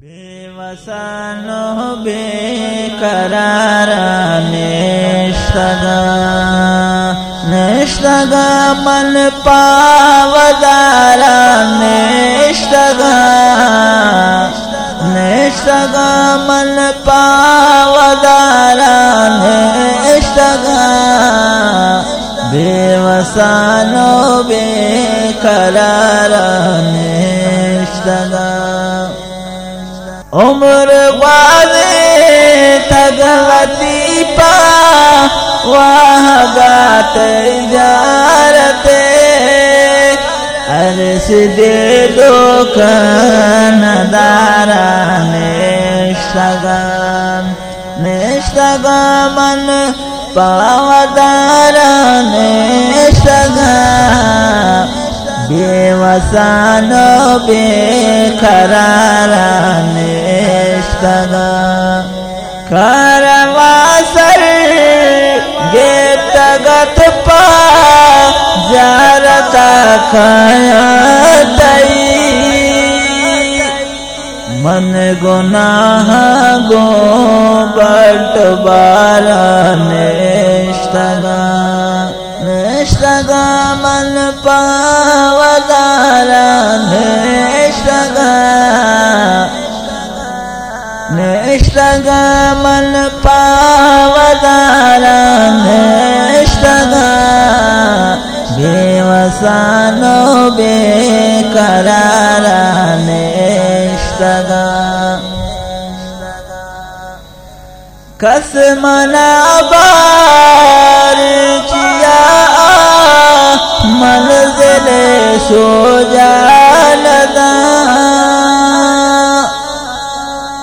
बेवसानो बेकरार निष्ठगा निष्ठगा मन पावदार निष्ठगा निष्ठगा मन पावदार निष्ठगा। बेवसानो बेकरार निष्ठगा। उम्र वाले तगवती पा, वह गाते जारते। अरस दे दो कनदारा निष्ठगम निष्ठगमन पावदारा निष्ठगम बेवसानो बेखरारा निष्ठगा करवासर गेतगत पा, जारता खयतई मन गुनाह गो बटबारा निष्ठगा। निष्ठगा मन पावदारा निष्ठगा। निष्ठगा मन पावदारा निष्ठगा बेवसानो बेकरारा निष्ठगा कसमना बार किया मंजिल सो जालदा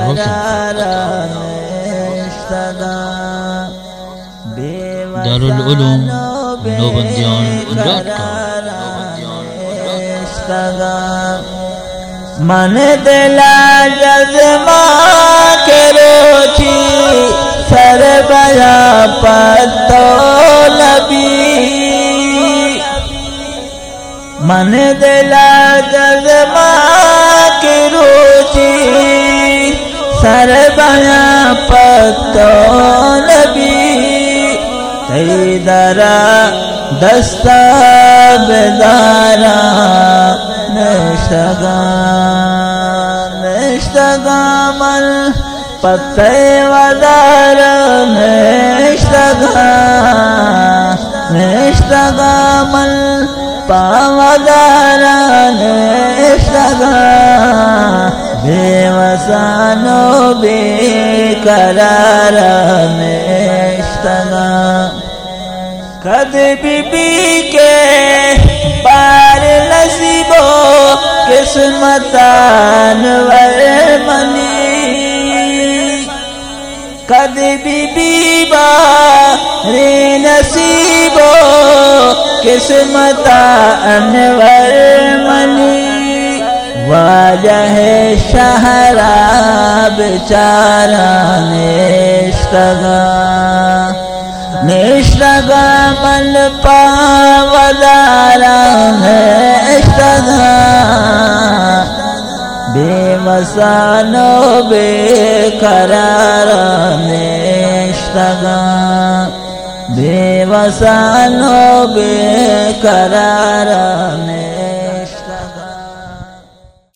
अताउल्लाह करारा निष्ठगा दारुल उलूम नौबंदियान उन्नाट का निष्ठगा मन दिला जजमा के रोची सर बया पतो लबी मन दिला जजमा पतो लबी तेरी दरा दस्ता बेदारा निष्ठगा निष्ठगा मन पत्ते वदार निष्ठगा निष्ठगा मन पावदार निष्ठगा बेवसानो बेकरार निष्ठगा कद बीबी के पार नसीबो, किस्मतान वर मनी कद बीबी रे नसीबो किस्मता बेचारा निष्ठगा निष्ठगा मन पावदारा निष्ठगा। बेमसानो बेकरार निष्ठगा बेवसानो बेकरार निष्ठगा।